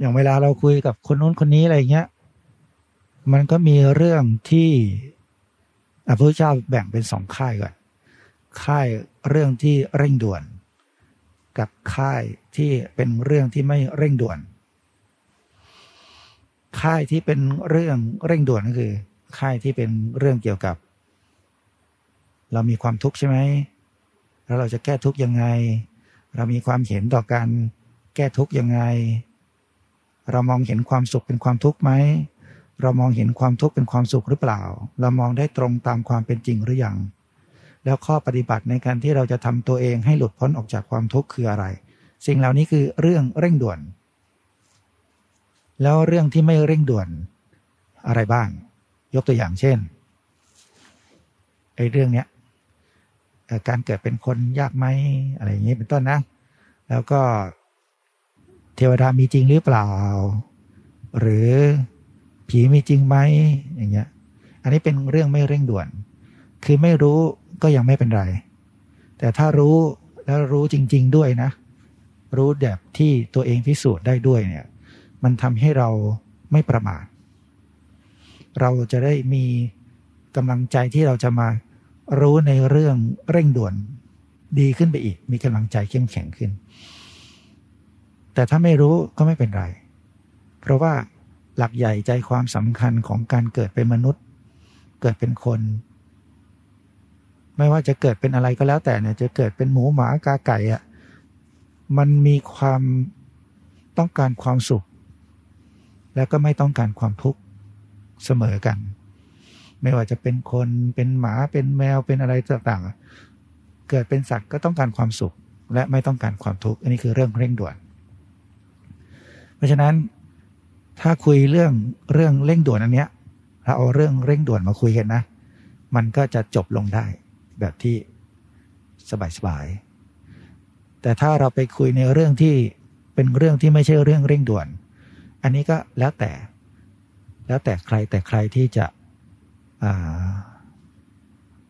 อย่างเวลาเราคุยกับคนนู้นคนนี้อะไรเงี้ย มันก็มีเรื่องที่พระพุทธเจ้าแบ่งเป็นสองค่ายก่อน ค่ายเรื่องที่เร่งด่วน กับค่ายที่เป็นเรื่องที่ไม่เร่งด่วน ค่ายที่เป็นเรื่องเร่งด่วนก็คือ ค่ายที่เป็นเรื่องเกี่ยวกับ เรามีความทุกข์ใช่ไหม แล้วเราจะแก้ทุกข์ยังไง เรามีความเห็นต่อการแก้ทุกข์ยังไง เรามองเห็นความสุขเป็นความทุกข์ไหม เรามองเห็นความทุกข์เป็นความสุขหรือเปล่า เรามองได้ตรงตามความเป็นจริงหรือยัง แล้วข้อปฏิบัติในการที่เราจะทำตัวเองให้หลุดพ้นออกจากความทุกข์คืออะไร สิ่งเหล่านี้คือเรื่องเร่งด่วน แล้วเรื่องที่ไม่เร่งด่วนอะไรบ้าง ยกตัวอย่างเช่นไอ้เรื่องเนี้ยการเกิดเป็นคนยากไหมอะไรอย่างนี้เป็นต้นนะ แล้วก็ เทวดามีจริงหรือเปล่า หรือผีมีจริงไหมอย่างเงี้ย อันนี้เป็นเรื่องไม่เร่งด่วน คือไม่รู้ก็ยังไม่เป็นไร แต่ถ้ารู้แล้วรู้จริง ๆด้วยนะ รู้แบบที่ตัวเองพิสูจน์ได้ด้วยเนี่ย มันทำให้เราไม่ประมาท เราจะได้มีกำลังใจที่เราจะมารู้ในเรื่องเร่งด่วนดีขึ้นไปอีก มีกำลังใจเข้มแข็งขึ้น แต่ถ้าไม่รู้ก็ไม่เป็นไร เพราะว่าหลักใหญ่ใจความสำคัญของการเกิดเป็นมนุษย์ เกิดเป็นคน ไม่ว่าจะเกิดเป็นอะไรก็แล้วแต่เนี่ยจะเกิดเป็นหมูหมากาไก่อะมันมีความต้องการความสุข แล้วก็ไม่ต้องการความทุกข์เสมอกัน ไม่ว่าจะเป็นคนเป็นหมาเป็นแมวเป็นอะไรต่างๆ เกิดเป็นสัตว์ก็ต้องการความสุข และไม่ต้องการความทุกข์อันนี้คือเรื่องเร่งด่วน เพราะฉะนั้นถ้าคุยเรื่องเรื่องเร่งด่วนอันเนี้ยเราเอาเรื่องเร่งด่วนมาคุยกันนะ มันก็จะจบลงได้แบบที่สบายๆแต่ถ้าเราไปคุยในเรื่องที่เป็นเรื่องที่ไม่ใช่เรื่องเร่งด่วน อันนี้ก็แล้วแต่ แล้วแต่ใครแต่ใครที่จะ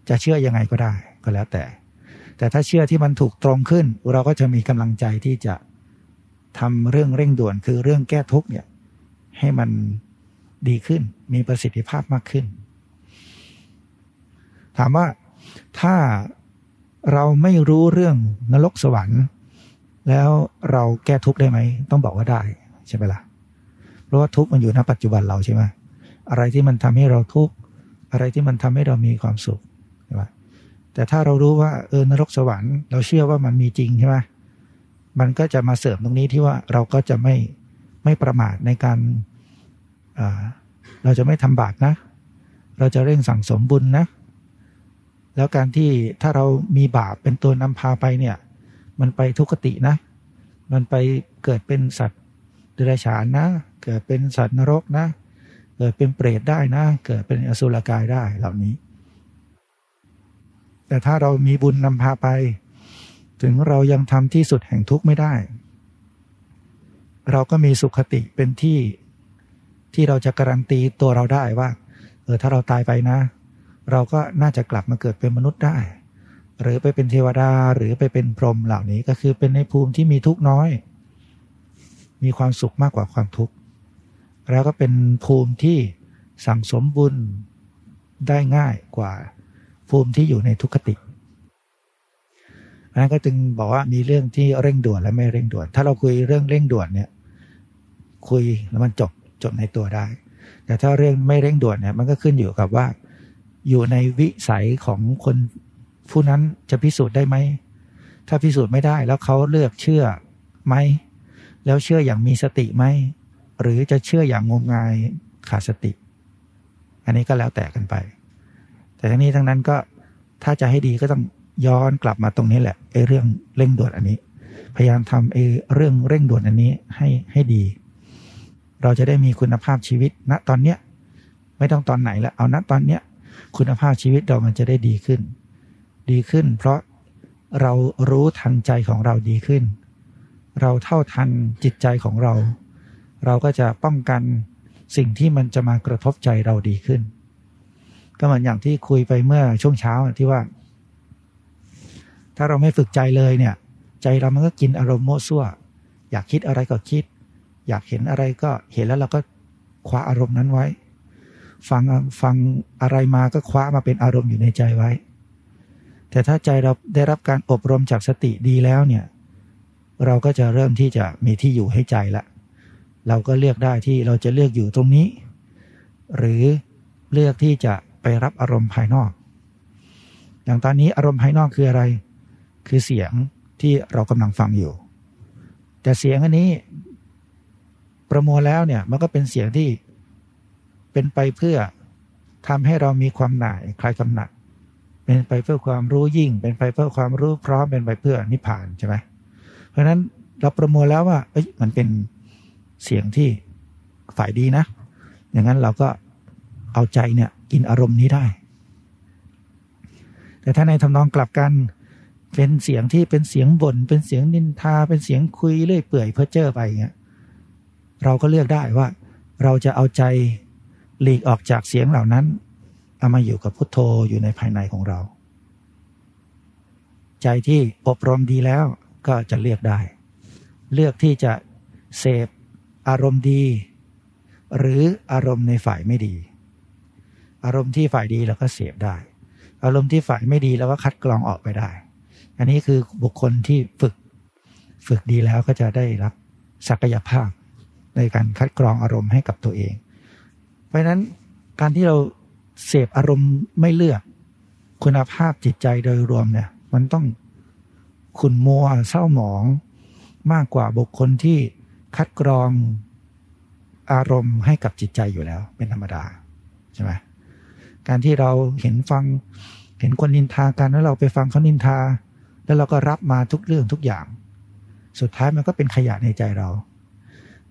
จะเชื่อยังไงก็ได้ก็แล้วแต่ แต่ถ้าเชื่อที่มันถูกตรงขึ้น เราก็จะมีกำลังใจที่จะ ทำเรื่องเร่งด่วนคือเรื่องแก้ทุกเนี่ยให้มันดีขึ้น มีประสิทธิภาพมากขึ้น ถามว่าถ้าเราไม่รู้เรื่องนรกสวรรค์ แล้วเราแก้ทุกได้ไหม ต้องบอกว่าได้ใช่ไหมละ่ะ เพราะว่าทุกมันอยู่ณปัจจุบันเราใช่ไหมอะไรที่มันทำให้เราทุกอะไรที่มันทำให้เรามีความสุขใช่ไหมแต่ถ้าเรารู้ว่าเออนรกสวรรค์ เราเชื่อว่ามันมีจริงใช่ไหม มันก็จะมาเสริมตรงนี้ที่ว่าเราก็จะไม่ไม่ประมาทในการเราจะไม่ทำบาปนะ เราจะเร่งสั่งสมบุญนะ แล้วการที่ถ้าเรามีบาปเป็นตัวนำพาไปเนี่ย มันไปทุกขตินะ มันไปเกิดเป็นสัตว์เดรัจฉานนะ เกิดเป็นสัตว์นรกนะ เกิดเป็นเปรตได้นะ เกิดเป็นอสุรกายได้เหล่านี้ แต่ถ้าเรามีบุญนำพาไป ถึงเรายังทำที่สุดแห่งทุกข์ไม่ได้ เราก็มีสุขติเป็นที่ที่เราจะการันตีตัวเราได้ว่า เออถ้าเราตายไปนะ เราก็น่าจะกลับมาเกิดเป็นมนุษย์ได้ หรือไปเป็นเทวดาหรือไปเป็นพรหมเหล่านี้ก็คือเป็นในภูมิที่มีทุกข์น้อย มีความสุขมากกว่าความทุกข์แล้วก็เป็นภูมิที่สั่งสมบุญได้ง่ายกว่าภูมิที่อยู่ในทุกขติ นั้นก็จึงบอกว่ามีเรื่องที่เร่งด่วนและไม่เร่งด่วน ถ้าเราคุยเรื่องเร่งด่วนเนี่ย คุยแล้วมันจบจบในตัวได้ แต่ถ้าเรื่องไม่เร่งด่วนเนี่ยมันก็ขึ้นอยู่กับว่า อยู่ในวิสัยของคนผู้นั้นจะพิสูจน์ได้ไหมถ้าพิสูจน์ไม่ได้แล้วเขาเลือกเชื่อไหมแล้วเชื่ออย่างมีสติไหมหรือจะเชื่ออย่างงมงายขาดสติ อันนี้ก็แล้วแต่กันไป แต่ทั้งนี้ทั้งนั้นก็ถ้าจะให้ดีก็ต้อง ย้อนกลับมาตรงนี้แหละไอ้เรื่องเร่งด่วนอันนี้ พยายามทำไอ้เรื่องเร่งด่วนอันนี้ให้ให้ดี เราจะได้มีคุณภาพชีวิตณตอนเนี้ยไม่ต้องตอนไหนแล้วเอาณตอนเนี้ยคุณภาพชีวิตเรามันจะได้ดีขึ้น ดีขึ้น เพราะเรารู้ทันใจของเราดีขึ้น เราเท่าทันจิตใจของเรา เราก็จะป้องกันสิ่งที่มันจะมากระทบใจเราดีขึ้น ก็เหมือนอย่างที่คุยไปเมื่อช่วงเช้าที่ว่า ถ้าเราไม่ฝึกใจเลยเนี่ย ใจเรามันก็กินอารมณ์โม้ซั่ว อยากคิดอะไรก็คิด อยากเห็นอะไรก็เห็นแล้วเราก็คว้าอารมณ์นั้นไว้ ฟังฟังอะไรมาก็คว้ามาเป็นอารมณ์อยู่ในใจไว้ แต่ถ้าใจเราได้รับการอบรมจากสติดีแล้วเนี่ย เราก็จะเริ่มที่จะมีที่อยู่ให้ใจละเราก็เลือกได้ที่เราจะเลือกอยู่ตรงนี้ หรือเลือกที่จะไปรับอารมณ์ภายนอก อย่างตอนนี้อารมณ์ภายนอกคืออะไร คือเสียงที่เรากำลังฟังอยู่ แต่เสียงอันนี้ ประมวลแล้วเนี่ยมันก็เป็นเสียงที่เป็นไปเพื่อทำให้เรามีความหน่ายคลายกำหนัด เป็นไปเพื่อความรู้ยิ่ง เป็นไปเพื่อความรู้พร้อมเป็นไปเพื่อนิพพานใช่ไหมเพราะฉะนั้นเราประมวลแล้วว่าเอ้ยมันเป็นเสียงที่ฝ่ายดีนะ อย่างนั้นเราก็เอาใจเนี่ยกินอารมณ์นี้ได้ แต่ถ้าในทำนองกลับกัน เป็นเสียงที่เป็นเสียงบน่นเป็นเสียงนินทา เป็นเสียงคุยเรื่อยเปื่อยเพ้อเจ้อไปเงี้ยเราก็เลือกได้ว่า เราจะเอาใจหลีกออกจากเสียงเหล่านั้นเอามาอยู่กับพุทโธอยู่ในภายในของเรา ใจที่อบรมดีแล้วก็จะเลือกได้ เลือกที่จะเสพอารมณ์ดี หรืออารมณ์ในฝ่ายไม่ดี อารมณ์ที่ฝ่ายดีเราก็เสพได้ อารมณ์ที่ฝ่ายไม่ดีเราก็คัดกรองออกไปได้ อันนี้คือบุคคลที่ฝึกฝึกดีแล้วก็จะได้รับศักยภาพในการคัดกรองอารมณ์ให้กับตัวเอง เพราะนั้นการที่เราเสพอารมณ์ไม่เลือกคุณภาพจิตใจโดยรวมเนี่ย มันต้องขุนมัวเศร้าหมองมากกว่าบุคคลที่คัดกรองอารมณ์ให้กับจิตใจอยู่แล้ว เป็นธรรมดาใช่ไหมการที่เราเห็นฟังเห็นคนนินทากันแล้วเราไปฟังเขานินทา แล้วเราก็รับมาทุกเรื่องทุกอย่าง สุดท้ายมันก็เป็นขยะในใจเรา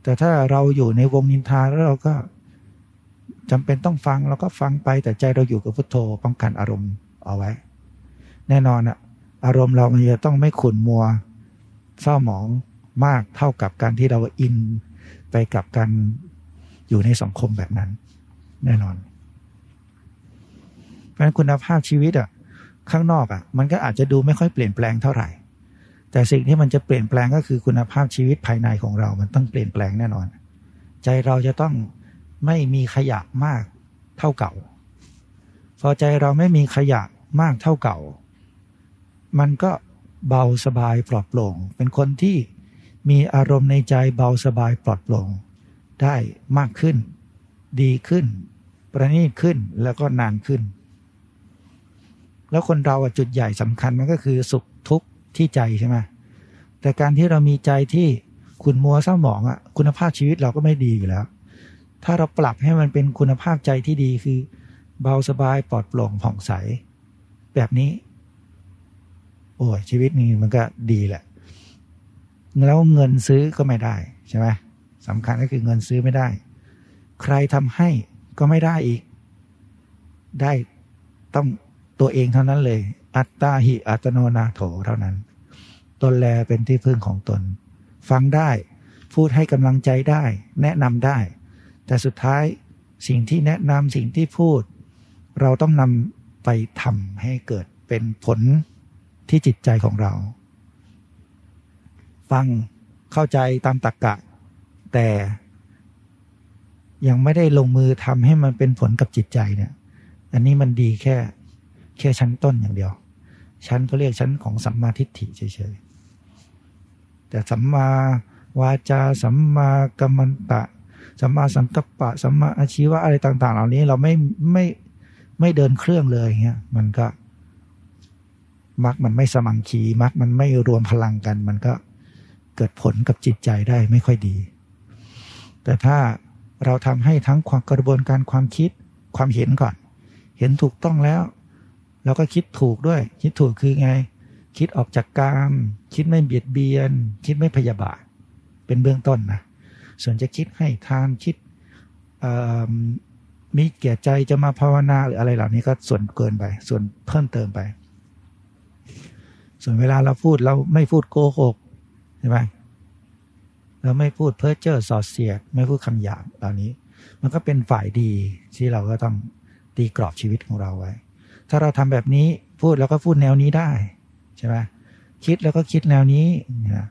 แต่ถ้าเราอยู่ในวงนินทาแล้วเราก็จำเป็นต้องฟังเราก็ฟังไปแต่ใจเราอยู่กับพุทโธป้องกันอารมณ์เอาไว้ แน่นอนอะอารมณ์เรามันจะต้องไม่ขุ่นมัวเศร้าหมองมากเท่ากับการที่เราอินไปกับการอยู่ในสังคมแบบนั้น แน่นอนเพราะฉะนั้นคุณภาพชีวิตอะ ข้างนอกอะมันก็อาจจะดูไม่ค่อยเปลี่ยนแปลงเท่าไหร่ แต่สิ่งที่มันจะเปลี่ยนแปลงก็คือคุณภาพชีวิตภายในของเรา มันต้องเปลี่ยนแปลงแน่นอน ใจเราจะต้องไม่มีขยะมากเท่าเก่า พอใจเราไม่มีขยะมากเท่าเก่า มันก็เบาสบายปลอดโปร่ง เป็นคนที่มีอารมณ์ในใจเบาสบายปลอดโปร่ง ได้มากขึ้น ดีขึ้น ประณีตขึ้นแล้วก็นานขึ้น แล้วคนเราจุดใหญ่สำคัญมันก็คือสุขทุกข์ที่ใจใช่ไหมแต่การที่เรามีใจที่ขุนมัวเศร้าหมองอะคุณภาพชีวิตเราก็ไม่ดีอยู่แล้ว ถ้าเราปรับให้มันเป็นคุณภาพใจที่ดีคือ เบาสบายปลอดโปร่งผ่องใส แบบนี้ โอ้ยชีวิตนี้มันก็ดีแหละ แล้วเงินซื้อก็ไม่ได้ใช่ไหมสำคัญก็คือเงินซื้อไม่ได้ ใครทำให้ก็ไม่ได้อีก ได้ต้อง ตัวเองเท่านั้นเลย อัตตาหิอัตโนนาโถเท่านั้น ตนแลเป็นที่พึ่งของตน ฟังได้ พูดให้กำลังใจได้ แนะนำได้ แต่สุดท้ายสิ่งที่แนะนำสิ่งที่พูด เราต้องนำไปทำให้เกิดเป็นผลที่จิตใจของเรา ฟังเข้าใจตามตรกกะ แต่ยังไม่ได้ลงมือทำให้มันเป็นผลกับจิตใจเนี่ย อันนี้มันดีแค่ แค่ชั้นต้นอย่างเดียว ชั้นก็เรียกชั้นของสัมมาทิฏฐิเฉยๆ แต่สัมมาวาจา สัมมากัมมันตะ สัมมาสังกัปปะ สัมมาอาชีวะอะไรต่าง ๆ เหล่านี้เราไม่ไม่ไม่เดินเครื่องเลยเงี้ยมันก็มักมันไม่สมังคีมักมันไม่รวมพลังกัน มันก็เกิดผลกับจิตใจได้ไม่ค่อยดี แต่ถ้าเราทำให้ทั้งความกระบวนการความคิดความเห็นก่อน เห็นถูกต้องแล้ว เราก็คิดถูกด้วย คิดถูกคือไง คิดออกจากกาม คิดไม่เบียดเบียน คิดไม่พยาบาท เป็นเบื้องต้นนะส่วนจะคิดให้ทานคิดมีเกียรติใจจะมาภาวนาหรืออะไรเหล่านี้ก็ส่วนเกินไป ส่วนเพิ่มเติมไป ส่วนเวลาเราพูดเราไม่พูดโกหกใช่ไหมเราไม่พูดเพ้อเจ้อสอดเสียด ไม่พูดคำหยาบเหล่านี้ มันก็เป็นฝ่ายดีที่เราก็ต้องตีกรอบชีวิตของเราไว้ ถ้าเราทำแบบนี้พูดแล้วก็พูดแนวนี้ได้ใช่ไหมคิดแล้วก็คิดแนวนี้นะ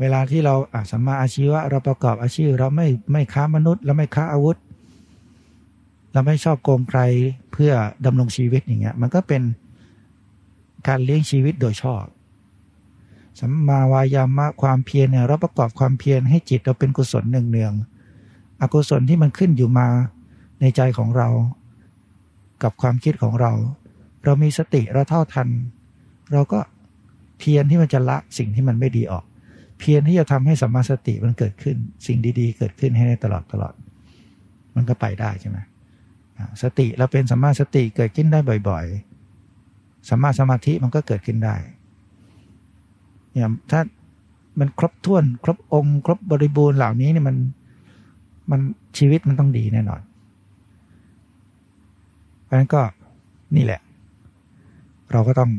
เวลาที่เราสัมมาอาชีวะเราประกอบอาชีพ เราไม่ไม่ค้ามนุษย์ เราไม่ค้าอาวุธ เราไม่ชอบโกงใครเพื่อดำรงชีวิตอย่างเงี้ย มันก็เป็นการเลี้ยงชีวิตโดยชอบสัมมาวายามะความเพียรเนี่ยเราประกอบความเพียรให้จิตเราเป็นกุศลเนืองๆอกุศลที่มันขึ้นอยู่มาในใจของเรา กับความคิดของเรา เรามีสติเราเท่าทัน เราก็เพียรที่มันจะละสิ่งที่มันไม่ดีออก เพียรที่จะทำให้สัมมาสติมันเกิดขึ้น สิ่งดีๆ เกิดขึ้นให้ได้ตลอดตลอด มันก็ไปได้ใช่ไหมสติเราเป็นสัมมาสติเกิดขึ้นได้บ่อยๆสัมมาสมาธิมันก็เกิดขึ้นได้เนี่ยถ้ามันครบถ้วน ครบองค์ ครบบริบูรณ์เหล่านี้เนี่ยมันมันชีวิตมันต้องดีแน่นอน ราะฉะนั้นก็นี่แหละ เราก็ต้อง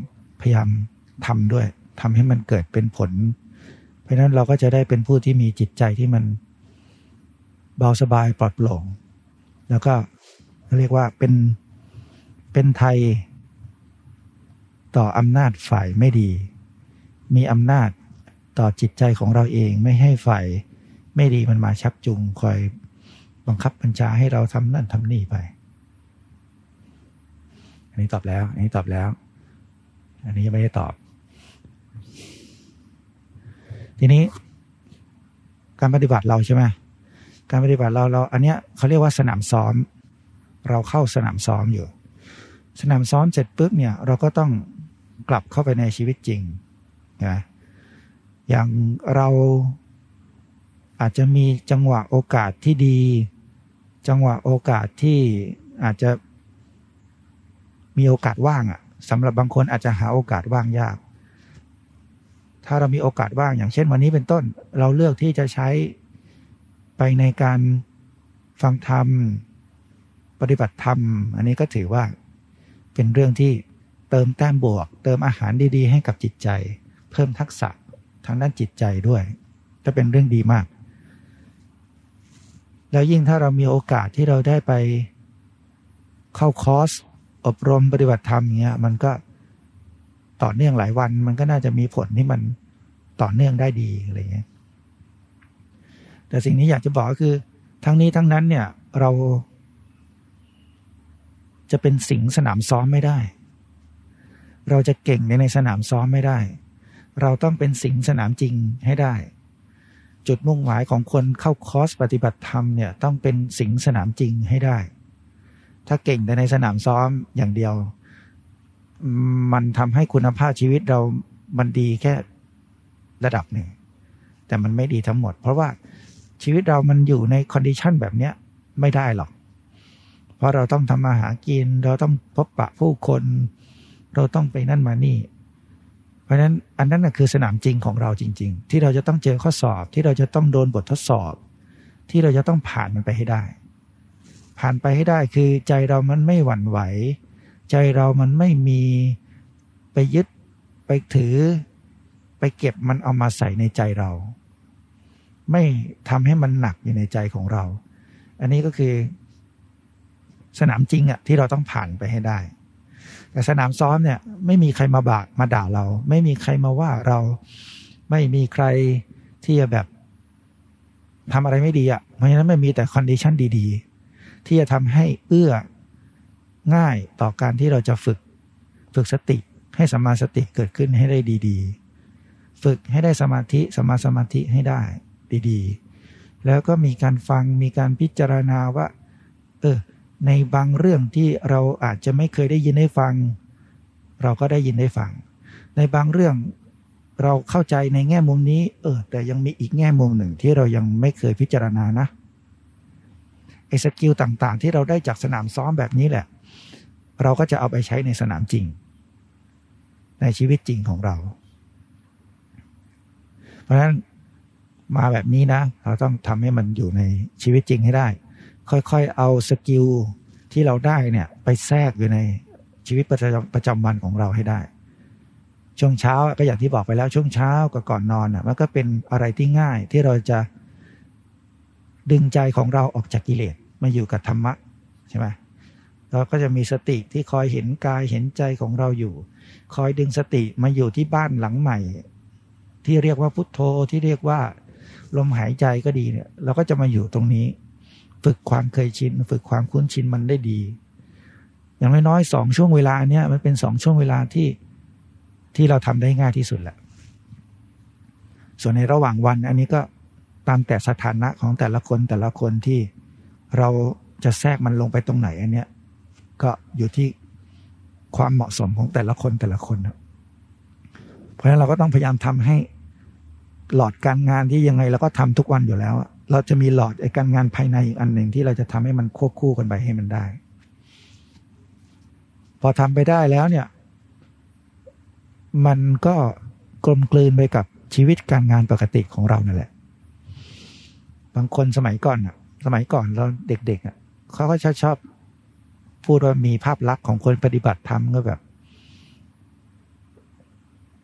พยายามทำด้วยทำให้มันเกิดเป็นผล เพราะฉะนั้นเราก็จะได้เป็นผู้ที่มีจิตใจที่มันเบาสบายปลอดโปร่ง แล้วก็เรียกว่าเป็นเป็นไทยต่ออำนาจฝ่ายไม่ดี มีอำนาจต่อจิตใจของเราเองไม่ให้ฝ่ายไม่ดีมันมาชักจูงคอยบังคับบัญชาให้เราทำนั่นทำนี่ไป อันนี้ตอบแล้ว อันนี้ตอบแล้ว อันนี้ยังไม่ได้ตอบ ทีนี้ การปฏิบัติเราใช่ไหมการปฏิบัติเราเรา อันเนี้ยเขาเรียกว่าสนามซ้อม เราเข้าสนามซ้อมอยู่ สนามซ้อมเสร็จปุ๊บเนี่ย เราก็ต้องกลับเข้าไปในชีวิตจริงนะอย่างเราอาจจะมีจังหวะโอกาสที่ดี จังหวะโอกาสที่อาจจะ มีโอกาสว่างอะสำหรับบางคนอาจจะหาโอกาสว่างยาก ถ้าเรามีโอกาสว่างอย่างเช่นวันนี้เป็นต้น เราเลือกที่จะใช้ไปในการฟังธรรม ปฏิบัติธรรม อันนี้ก็ถือว่าเป็นเรื่องที่เติมแต้มบวก เติมอาหารดีๆ ให้กับจิตใจ เพิ่มทักษะทางด้านจิตใจด้วยจะเป็นเรื่องดีมาก แล้วยิ่งถ้าเรามีโอกาสที่เราได้ไปเข้าคอร์ส อบรมปฏิบัติธรรมเงี้ยมันก็ต่อเนื่องหลายวัน มันก็น่าจะมีผลที่มันต่อเนื่องได้ดีอะไรเงี้ยแต่สิ่งนี้อยากจะบอกก็คือ ทั้งนี้ทั้งนั้นเนี่ยเรา จะเป็นสิงสนามซ้อมไม่ได้ เราจะเก่งในในสนามซ้อมไม่ได้ เราต้องเป็นสิงห์สนามจริงให้ได้ จุดมุ่งหมายของคนเข้าคอร์สปฏิบัติธรรมเนี่ยต้องเป็นสิงห์สนามจริงให้ได้ ถ้าเก่งแต่ในสนามซ้อมอย่างเดียว มันทำให้คุณภาพชีวิตเรามันดีแค่ระดับหนึ่ง แต่มันไม่ดีทั้งหมด เพราะว่าชีวิตเรามันอยู่ใน condition แบบเนี้ยไม่ได้หรอก เพราะเราต้องทำมาหากิน เราต้องพบปะผู้คน เราต้องไปนั่นมานี่ เพราะฉะนั้นอันนั้นคือสนามจริงของเราจริง ๆ ที่เราจะต้องเจอข้อสอบที่เราจะต้องโดนบททดสอบ ที่เราจะต้องผ่านมันไปให้ได้ ผ่านไปให้ได้คือใจเรามันไม่หวั่นไหว ใจเรามันไม่มีไปยึดไปถือ ไปเก็บมันเอามาใส่ในใจเรา ไม่ทำให้มันหนักอยู่ในใจของเรา อันนี้ก็คือ สนามจริงอะที่เราต้องผ่านไปให้ได้ แต่สนามซ้อมเนี่ย ไม่มีใครมาบากมาด่าเรา ไม่มีใครมาว่าเรา ไม่มีใครที่จะแบบทำอะไรไม่ดีอะ่ะเพราะฉะนั้นไม่มีแต่ condition ดีๆ ที่จะทำให้เอื้อง่ายต่อการที่เราจะฝึก ฝึกสติให้สัมมาสติเกิดขึ้นให้ได้ดีๆ ฝึกให้ได้สมาธิสัมมาสมาธิให้ได้ดีๆ แล้วก็มีการฟังมีการพิจารณาว่าเออในบางเรื่องที่เราอาจจะไม่เคยได้ยินได้ฟัง เราก็ได้ยินได้ฟัง ในบางเรื่องเราเข้าใจในแง่มุมนี้ เออแต่ยังมีอีกแง่มุมหนึ่งที่เรายังไม่เคยพิจารณานะ สกิลต่างๆ ที่เราได้จากสนามซ้อมแบบนี้แหละ เราก็จะเอาไปใช้ในสนามจริง ในชีวิตจริงของเรา เพราะฉะนั้นมาแบบนี้นะ เราต้องทำให้มันอยู่ในชีวิตจริงให้ได้ ค่อยๆ เอาสกิลที่เราได้เนี่ยไปแทรกอยู่ในชีวิตประจำประจำวันของเราให้ได้ ช่วงเช้าก็อย่างที่บอกไปแล้วช่วงเช้ากับก่อนนอนอะมันก็เป็นอะไรที่ง่ายที่เราจะดึงใจของเราออกจากกิเลส มาอยู่กับธรรมะใช่ไหมเราก็จะมีสติที่คอยเห็นกายเห็นใจของเราอยู่ คอยดึงสติมาอยู่ที่บ้านหลังใหม่ ที่เรียกว่าพุทโธที่เรียกว่า ลมหายใจก็ดีเนี่ยเราก็จะมาอยู่ตรงนี้ ฝึกความเคยชิน ฝึกความคุ้นชินมันได้ดี อย่างน้อยๆสองช่วงเวลาเนี้ยมันเป็นสองช่วงเวลาที่ที่เราทำได้ง่ายที่สุดแหละส่วนในระหว่างวันอันนี้ก็ตามแต่สถานะของแต่ละคนแต่ละคนที่ เราจะแทรกมันลงไปตรงไหนอันเนี้ยก็อยู่ที่ความเหมาะสมของแต่ละคนแต่ละคนนะเพราะฉะนั้นเราก็ต้องพยายามทำให้หลอดการงานที่ยังไงเราก็ทำทุกวันอยู่แล้ว เราจะมีหลอดไอ้การงานภายในอีกอันหนึ่งที่เราจะทำให้มันควบคู่กันไปให้มันได้ พอทำไปได้แล้วเนี่ย มันก็กลมกลืนไปกับชีวิตการงานปกติของเรานั่นแหละ บางคนสมัยก่อนอะ สมัยก่อนเราเด็กๆอะเขาก็ชอบชอบพูดว่ามีภาพลักษณ์ของคนปฏิบัติธรรมก็แบบ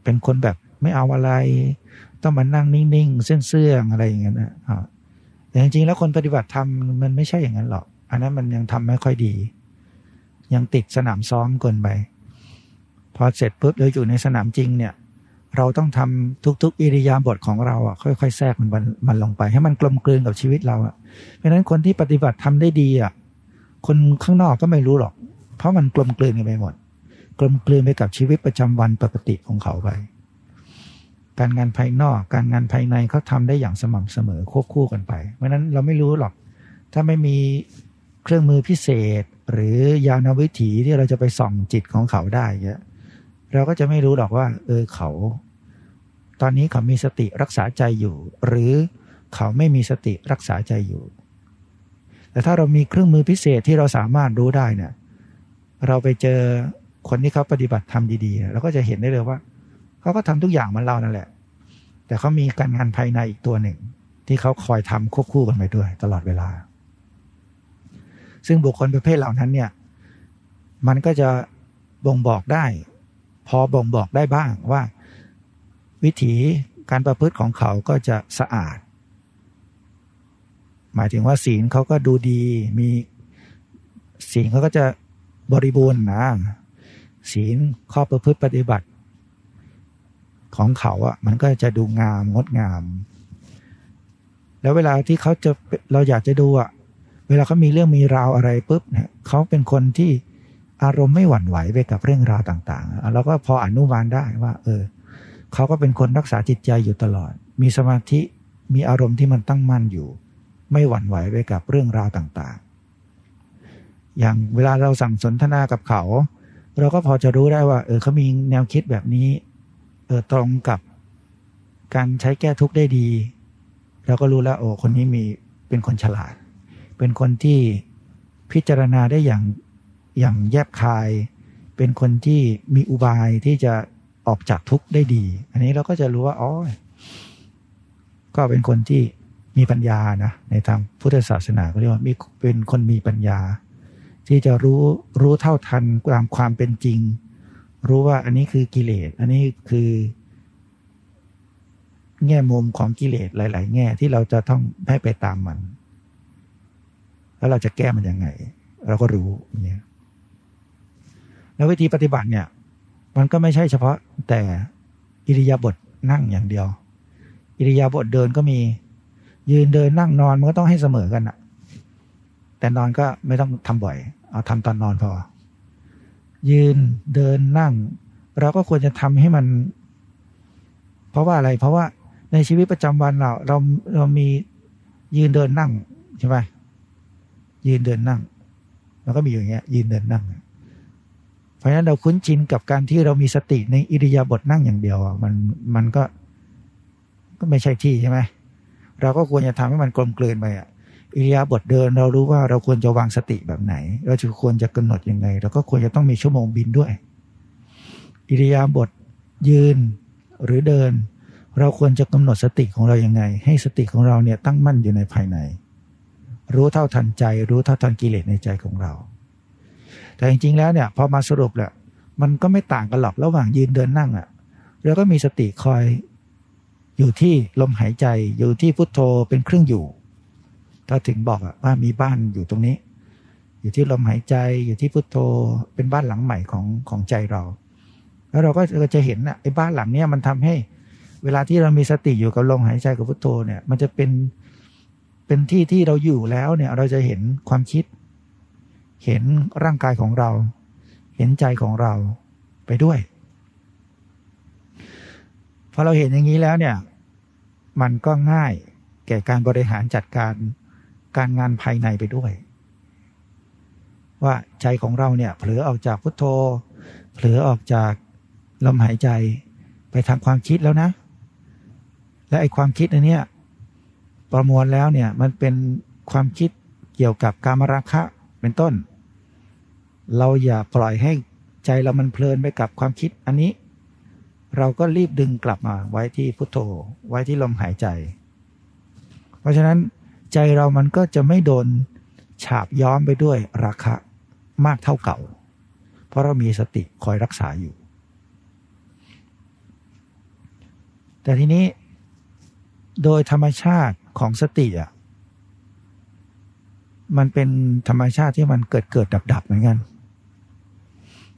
เป็นคนแบบไม่เอาอะไร ต้องมานั่งนิ่งๆเสื่องๆอะไรอย่างเงี้ยนะแต่จริงๆแล้วคนปฏิบัติธรรมมันไม่ใช่อย่างนั้นหรอก อันนั้นมันยังทำไม่ค่อยดี ยังติดสนามซ้อมเกินไปพอเสร็จปุ๊บเราอยู่ในสนามจริงเนี่ย เราต้องทำทุก ๆ อิริยาบถของเราอะค่อยๆแทรกมันมันลงไป ให้มันกลมกลืนกับชีวิตเราอะเพราะฉะนั้นคนที่ปฏิบัติทำได้ดีอะคนข้างนอกก็ไม่รู้หรอก เพราะมันกลมกลืนกันไปหมด กลมกลืนไปกับชีวิตประจำวันปกติของเขาไป การงานภายนอก การงานภายในเขาทาได้อย่างสม่ำเสมอควบคู่กันไป เพราะนั้นเราไม่รู้หรอก ถ้าไม่มีเครื่องมือพิเศษ หรือยานวิถีที่เราจะไปส่องจิตของเขาได้เยอะ เราก็จะไม่รู้หรอกว่า เออเขา ตอนนี้เขามีสติรักษาใจอยู่ หรือเขาไม่มีสติรักษาใจอยู่ แต่ถ้าเรามีเครื่องมือพิเศษที่เราสามารถรู้ได้เนี่ยเราไปเจอคนที่เขาปฏิบัติทำดีๆเราก็จะเห็นได้เลยว่าเขาก็ทำทุกอย่างมือนเรานั่นแหละ แต่เขามีการงานภายในอีกตัวหนึ่ง ที่เขาคอยทำควบคู่กันไปด้วย ตลอดเวลา ซึ่งบุคคลประเภทเหล่านั้นเนี่ย มันก็จะบ่งบอกได้ พอบ่งบอกได้บ้างว่า วิถีการประพฤติของเขาก็จะสะอาด หมายถึงว่าศีลเขาก็ดูดีมีศีลเขาก็จะบริบูรณ์นะศีลข้อประพฤติปฏิบัติ ของเขาอะ่ะมันก็จะดูงามงดงาม แล้วเวลาที่เขาจะเราอยากจะดูอะ่ะเวลาเขามีเรื่องมีราวอะไรปุ๊บเนี่ยเขาเป็นคนที่ อารมณ์ไม่หวั่นไหวไปกับเรื่องราวต่างๆ เราก็พออนุมานได้ว่า เออ เขาก็เป็นคนรักษาจิตใจอยู่ตลอด มีสมาธิ มีอารมณ์ที่มันตั้งมั่นอยู่ ไม่หวั่นไหวไปกับเรื่องราวต่างๆ อย่างเวลาเราสั่งสนทนากับเขา เราก็พอจะรู้ได้ว่า เออเขามีแนวคิดแบบนี้ เออตรงกับการใช้แก้ทุกข์ได้ดี เราก็รู้แล้ว โอ้คนนี้มีเป็นคนฉลาด เป็นคนที่พิจารณาได้อย่าง อย่างแยบคาย เป็นคนที่มีอุบายที่จะออกจากทุกข์ได้ดี อันนี้เราก็จะรู้ว่าอ๋อก็เป็นคนที่มีปัญญานะในทางพุทธศาสนาก็เรียกว่ามีเป็นคนมีปัญญา ที่จะรู้รู้เท่าทันตามความเป็นจริง รู้ว่าอันนี้คือกิเลส อันนี้คือ แง่มุมของกิเลสหลาย ๆ แง่ที่เราจะต้องให้ไปตามมัน แล้วเราจะแก้มันยังไง เราก็รู้เนี่ย แล้ววิธีปฏิบัติเนี่ย มันก็ไม่ใช่เฉพาะแต่อิริยาบถนั่งอย่างเดียว อิริยาบถเดินก็มี ยืนเดินนั่งนอนมันก็ต้องให้เสมอกันอะแต่นอนก็ไม่ต้องทำบ่อย เอาทำตอนนอนพอ ยืนเดินนั่ง เราก็ควรจะทำให้มัน เพราะว่าอะไร เพราะว่าในชีวิตประจำวันเราเราเรามียืนเดินนั่งใช่ไหมยืนเดินนั่งเราก็มีอย่างเงี้ย ยืนเดินนั่ง เพราะฉะนั้นเราคุ้นชินกับการที่เรามีสติในอิริยาบถนั่งอย่างเดียวมันมันก็ก็ไม่ใช่ที่ใช่ไหมเราก็ควรจะทำให้มันกลมกลืนไปอะอิริยาบถเดินเรารู้ว่าเราควรจะวางสติแบบไหน เราจะควรจะกำหนดยังไงเราก็ควรจะต้องมีชั่วโมงบินด้วย อิริยาบถยืนหรือเดิน เราควรจะกำหนดสติของเรายังไง ให้สติของเราเนี่ยตั้งมั่นอยู่ในภายใน รู้เท่าทันใจ รู้เท่าทันกิเลสในใจของเรา แต่จริงๆแล้วเนี่ยพอมาสรุปแหละมันก็ไม่ต่างกันหรอกระหว่างยืนเดินนั่งอะ่ะเราก็มีสติคอยอยู่ที่ลมหายใจอยู่ที่พุทโธเป็นเครื่องอยู่ ถ้าถึงบอกว่ามีบ้านอยู่ตรงนี้ อยู่ที่ลมหายใจอยู่ที่พุทโธเป็นบ้านหลังใหม่ของของใจเรา แล้วเราก็จะเห็นนะไอ้บ้านหลังเนี้ยมันทำให้ เวลาที่เรามีสติอยู่กับลมหายใจกับพุทโธเนี่ย มันจะเป็นเป็นที่ที่เราอยู่แล้วเนี่ย เราจะเห็นความคิด เห็นร่างกายของเรา เห็นใจของเราไปด้วยพอเราเห็นอย่างนี้แล้วเนี่ย มันก็ง่ายแก่การบริหารจัดการการงานภายในไปด้วย ว่าใจของเราเนี่ยเผลอออกจากพุทโธเผลอออกจากลมหายใจไปทางความคิดแล้วนะ และไอ้ความคิดอันเนี้ยประมวลแล้วเนี่ยมันเป็นความคิดเกี่ยวกับการมราคะเป็นต้น เราอย่าปล่อยให้ใจเรามันเพลินไปกับความคิดอันนี้ เราก็รีบดึงกลับมาไว้ที่พุทโธ ไว้ที่ลมหายใจ เพราะฉะนั้นใจเรามันก็จะไม่โดนฉาบย้อมไปด้วยราคะมากเท่าเก่า เพราะเรามีสติคอยรักษาอยู่ แต่ทีนี้โดยธรรมชาติของสติอะมันเป็นธรรมชาติที่มันเกิดเกิดดับดับเหมือนกัน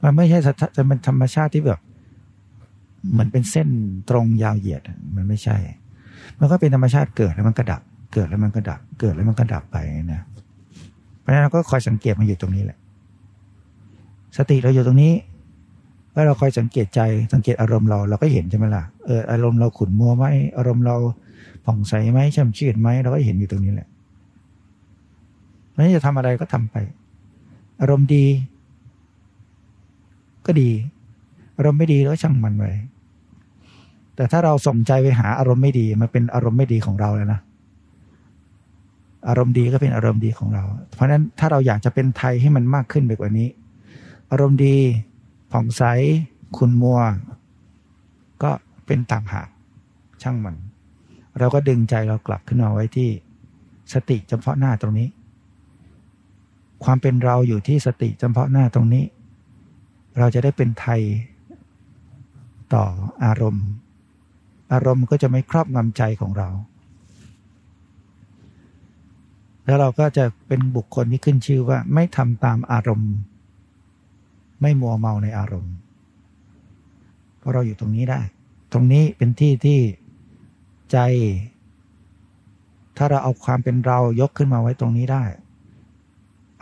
มันไม่ใช่จะเป็นธรรมชาติที่แบบเหมือนเป็นเส้นตรงยาวเหยียด มันไม่ใช่ มันก็เป็นธรรมชาติเกิดแล้วมันก็ดับ เกิดแล้วมันก็ดับ เกิดแล้วมันก็ดับไปนะ เพราะฉะนั้นเราก็คอยสังเกตมันอยู่ตรงนี้แหละ สติเราอยู่ตรงนี้แล้วเราคอยสังเกตใจ สังเกตอารมณ์เราเราก็เห็นใช่ไหมล่ะ เอออารมณ์เราขุ่นมัวไหมอารมณ์เราผ่องใสไหมช่ำชื่นไหมเราก็เห็นอยู่ตรงนี้แหละไม่จะทำอะไรก็ทำไป อารมณ์ดี ก็ดี อารมณ์ไม่ดีก็ช่างมันไปแต่ถ้าเราสมใจไปหาอารมณ์ไม่ดีมันเป็นอารมณ์ไม่ดีของเราแล้วนะอารมณ์ดีก็เป็นอารมณ์ดีของเรา เพราะฉะนั้นถ้าเราอยากจะเป็นไทยให้มันมากขึ้นไปกว่านี้ อารมณ์ดีผ่องใสคุณมัว ก็เป็นต่างหากช่างมัน เราก็ดึงใจเรากลับขึ้นมาไว้ที่สติเฉพาะหน้าตรงนี้ ความเป็นเราอยู่ที่สติเฉพาะหน้าตรงนี้ เราจะได้เป็นไทยต่ออารมณ์ อารมณ์ก็จะไม่ครอบงำใจของเรา แล้วเราก็จะเป็นบุคคลที่ขึ้นชื่อว่าไม่ทำตามอารมณ์ ไม่มัวเมาในอารมณ์ เพราะเราอยู่ตรงนี้ได้ ตรงนี้เป็นที่ที่ใจ ถ้าเราเอาความเป็นเรายกขึ้นมาไว้ตรงนี้ได้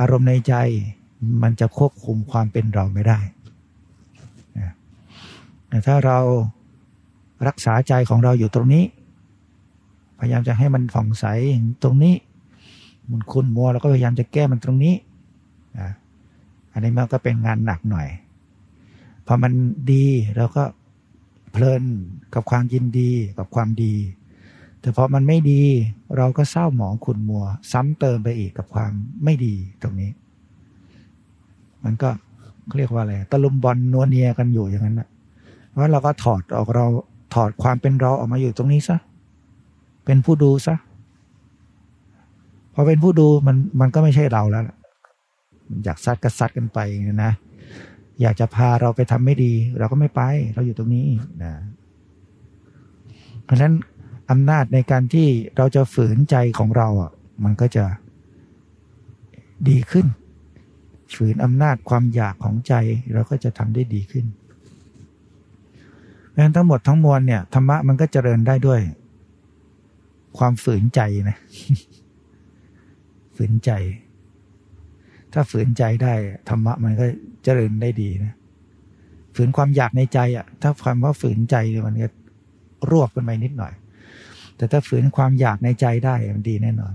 อารมณ์ในใจมันจะควบคุมความเป็นเราไม่ได้ ถ้าเรารักษาใจของเราอยู่ตรงนี้ พยายามจะให้มันผ่องใสตรงนี้มันคุณมัวเราก็พยายามจะแก้มันตรงนี้อันนี้มันก็เป็นงานหนักหน่อยพอมันดีเราก็เพลินกับความยินดีกับความดี แต่พอมันไม่ดี เราก็เศร้าหมองขุนมัว ซ้ำเติมไปอีกกับความไม่ดีตรงนี้ มันก็เรียกว่าอะไรตะลุมบอลนัวเนียกันอยู่อย่างนั้นนะ เพราเราก็ถอดออกเราถอดความเป็นเราออกมาอยู่ตรงนี้ซะ เป็นผู้ดูซะ พอเป็นผู้ดูมันมันก็ไม่ใช่เราแล้วอยากซัดก็ซัดกันไปนะอยากจะพาเราไปทำไม่ดี เราก็ไม่ไป เราอยู่ตรงนี้นะเพราะฉะนั้นอำนาจในการที่เราจะฝืนใจของเราอะ มันก็จะดีขึ้น ฝืนอำนาจความอยากของใจเราก็จะทำได้ดีขึ้น เพราะฉะนั้นทั้งหมดทั้งมวลเนี่ยธรรมะมันก็เจริญได้ด้วย ความฝืนใจนะฝืนใจ ถ้าฝืนใจได้ธรรมะมันก็เจริญได้ดีนะฝืนความอยากในใจอะ ถ้าความว่าฝืนใจมันก็รวบกันไปนิดหน่อย แต่ถ้าฝืนความอยากในใจได้มันดีแน่นอน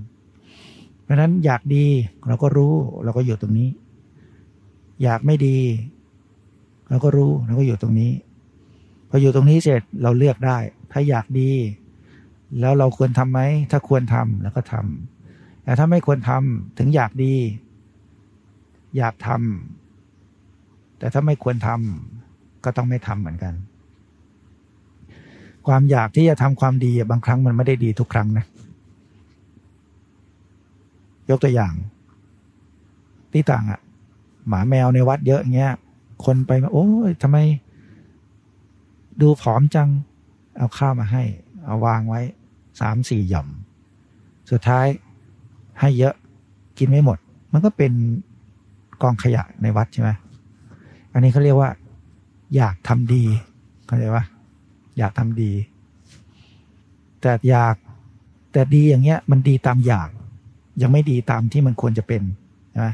เพราะฉะนั้นอยากดีเราก็รู้เราก็อยู่ตรงนี้ อยากไม่ดี เราก็รู้เราก็อยู่ตรงนี้ พออยู่ตรงนี้เสร็จเราเลือกได้ ถ้าอยากดี แล้วเราควรทำไหม ถ้าควรทำแล้วก็ทำแต่ถ้าไม่ควรทำถึงอยากดี อยากทำแต่ถ้าไม่ควรทำก็ต้องไม่ทำเหมือนกัน ความอยากที่จะทำความดีบางครั้งมันไม่ได้ดีทุกครั้งนะ ยกตัวอย่างที่ต่างอะหมาแมวในวัดเยอะเงี้ย คนไปมาโอ้ยทำไม ดูผอมจัง เอาข้าวมาให้ เอาวางไว้สามสี่หย่อม สุดท้ายให้เยอะกินไม่หมด มันก็เป็นกองขยะในวัดใช่ไหมอันนี้เขาเรียกว่า อยากทำดีเข้าใจว่าอยากทำดี แต่อยากแต่ดีอย่างเงี้ย มันดีตามอยาก ยังไม่ดีตามที่มันควรจะเป็นนะ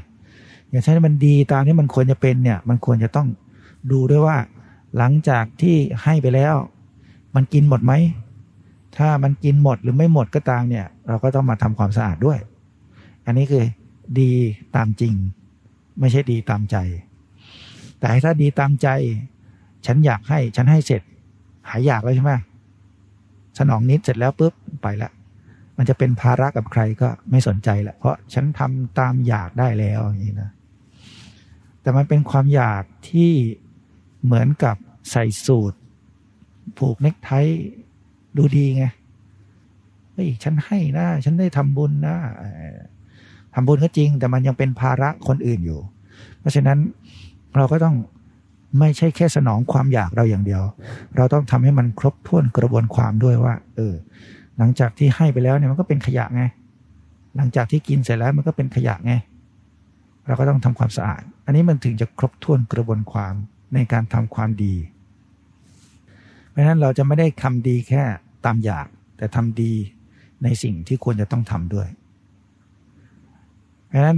อย่างเช่นมันดีตามที่มันควรจะเป็นเนี่ย มันควรจะต้องดูด้วยว่า หลังจากที่ให้ไปแล้ว มันกินหมดไหม ถ้ามันกินหมดหรือไม่หมดก็ตามเนี่ย เราก็ต้องมาทำความสะอาดด้วย อันนี้คือดีตามจริง ไม่ใช่ดีตามใจ แต่ถ้าดีตามใจ ฉันอยากให้ ฉันให้เสร็จ หายอยากแล้วใช่ไหมสนองนิดเสร็จแล้วปุ๊บไปละมันจะเป็นภาระกับใครก็ไม่สนใจละเพราะฉันทำตามอยากได้แล้วอย่างนี้นะแต่มันเป็นความอยากที่ เหมือนกับใส่สูตร ผูกเน็กไทดูดีไงเฮ้ยฉันให้นะฉันได้ทำบุญนะทำบุญก็จริง แต่มันยังเป็นภาระคนอื่นอยู่ เพราะฉะนั้นเราก็ต้องไม่ใช่แค่สนองความอยากเราอย่างเดียว เราต้องทำให้มันครบถ้วนกระบวนความด้วยว่า เออ หลังจากที่ให้ไปแล้วเนี่ยมันก็เป็นขยะไง หลังจากที่กินเสร็จแล้วมันก็เป็นขยะไง เราก็ต้องทำความสะอาด อันนี้มันถึงจะครบถ้วนกระบวนความ ในการทำความดี เพราะฉะนั้นเราจะไม่ได้ทำดีแค่ตามอยาก แต่ทำดีในสิ่งที่ควรจะต้องทำด้วย เพราะฉะนั้น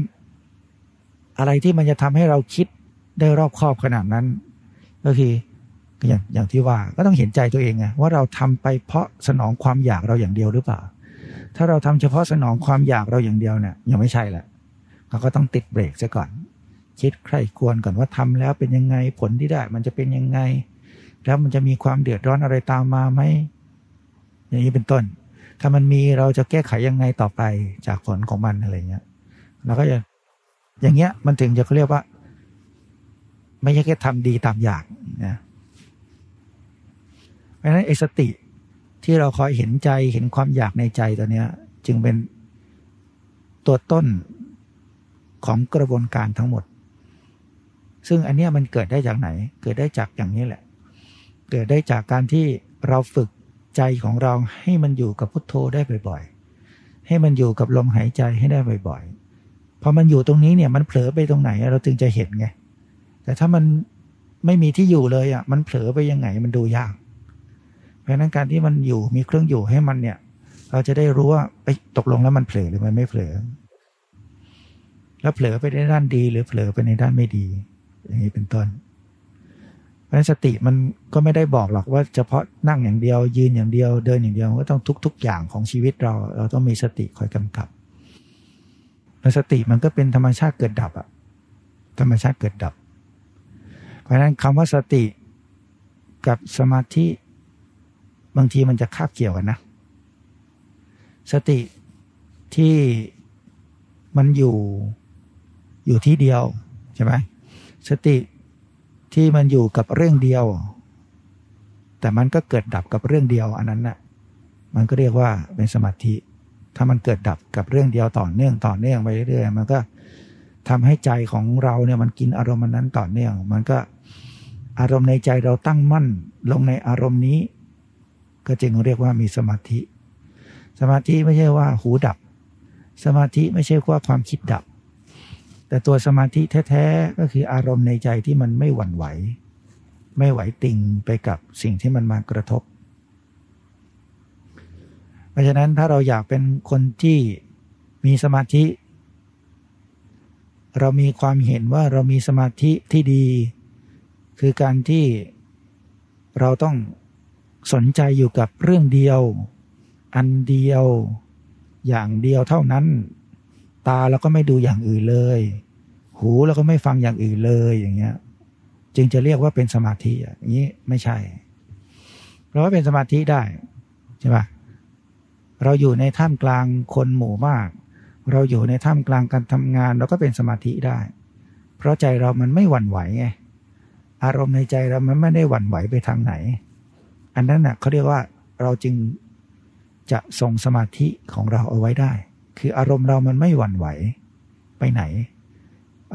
อะไรที่มันจะทำให้เราคิดได้รอบคอบขนาดนั้น ก็คืออย่างอย่างที่ว่าก็ต้องเห็นใจตัวเองไงว่าเราทำไปเพราะสนองความอยากเราอย่างเดียวหรือเปล่า ถ้าเราทำเฉพาะสนองความอยากเราอย่างเดียวเนี่ยยังไม่ใช่แหละเราก็ต้องติดเบรกซะก่อน คิดใครควรก่อนว่าทำแล้วเป็นยังไงผลที่ได้ มันจะเป็นยังไง แล้วมันจะมีความเดือดร้อนอะไรตามมาไหมอย่างนี้เป็นต้น ถ้ามันมีเราจะแก้ไขยังไงต่อไปจากผลของมันอะไรเงี้ยเราก็จะอย่างเงี้ยมันถึงจะเขาเรียกว่า ไม่ใช่แค่ทำดีตามอยากนะเพราะฉะนั้นไอ้สติที่เราคอยเห็นใจเห็นความอยากในใจตัวเนี้ย จึงเป็นตัวต้นของกระบวนการทั้งหมด ซึ่งอันเนี้ยมันเกิดได้จากไหน เกิดได้จากอย่างนี้แหละ เกิดได้จากการที่เราฝึกใจของเราให้มันอยู่กับพุทโธได้บ่อยๆ ให้มันอยู่กับลมหายใจให้ได้บ่อยๆ พอมันอยู่ตรงนี้เนี่ยมันเผลอไปตรงไหนเราจึงจะเห็นไง แต่ถ้ามันไม่มีที่อยู่เลยอะมันเผลอไปยังไงมันดูยาก เพราะนั้นการที่มันอยู่มีเครื่องอยู่ให้มันเนี่ย เราจะได้รู้ว่าไปตกลงแล้วมันเผลอหรือมันไม่เผลอ แล้วเผลอไปในด้านดีหรือเผลอไปในด้านไม่ดี อย่างนี้เป็นต้น เพราะฉะนั้นสติมันก็ไม่ได้บอกหรอกว่าเฉพาะนั่งอย่างเดียว ยืนอย่างเดียว เดินอย่างเดียวก็ต้องทุก ๆ อย่างของชีวิตเรา เราต้องมีสติคอยกำกับแล้วสติมันก็เป็นธรรมชาติเกิดดับอะธรรมชาติเกิดดับ เพราะฉะนั้นคำว่าสติกับสมาธิบางทีมันจะคาบเกี่ยวกันนะ สติที่มันอยู่อยู่ที่เดียวใช่ไหม สติที่มันอยู่กับเรื่องเดียว แต่มันก็เกิดดับกับเรื่องเดียวอันนั้นนะ่ะมันก็เรียกว่าเป็นสมาธิ ถ้ามันเกิดดับกับเรื่องเดียวต่อเนื่องต่อเนื่องไปเรื่อยๆมันก็ทำให้ใจของเราเนี่ยมันกินอารมณ์นั้นต่อเนื่อง มันก็อารมณ์ในใจเราตั้งมั่นลงในอารมณ์นี้ ก็จึงเรียกว่ามีสมาธิ สมาธิไม่ใช่ว่าหูดับ สมาธิไม่ใช่ว่าความคิดดับ แต่ตัวสมาธิแท้ๆก็คืออารมณ์ในใจที่มันไม่หวั่นไหว ไม่ไหวติงไปกับสิ่งที่มันมากระทบ เพราะฉะนั้นถ้าเราอยากเป็นคนที่มีสมาธิ เรามีความเห็นว่าเรามีสมาธิที่ดี คือการที่เราต้องสนใจอยู่กับเรื่องเดียว อันเดียว อย่างเดียวเท่านั้น ตาเราก็ไม่ดูอย่างอื่นเลย หูเราก็ไม่ฟังอย่างอื่นเลยอย่างเงี้ย จึงจะเรียกว่าเป็นสมาธิอย่างนี้ไม่ใช่ เพราะว่าเป็นสมาธิได้ใช่ปะเราอยู่ในท่ามกลางคนหมู่มาก เราอยู่ในท่ามกลางการทำงาน เราก็เป็นสมาธิได้ เพราะใจเรามันไม่หวั่นไหวไงอารมณ์ในใจเรามันไม่ได้หวั่นไหวไปทางไหน อันนั้นน่ะเขาเรียกว่าเราจึงจะทรงสมาธิของเราเอาไว้ได้ คืออารมณ์เรามันไม่หวั่นไหวไปไหน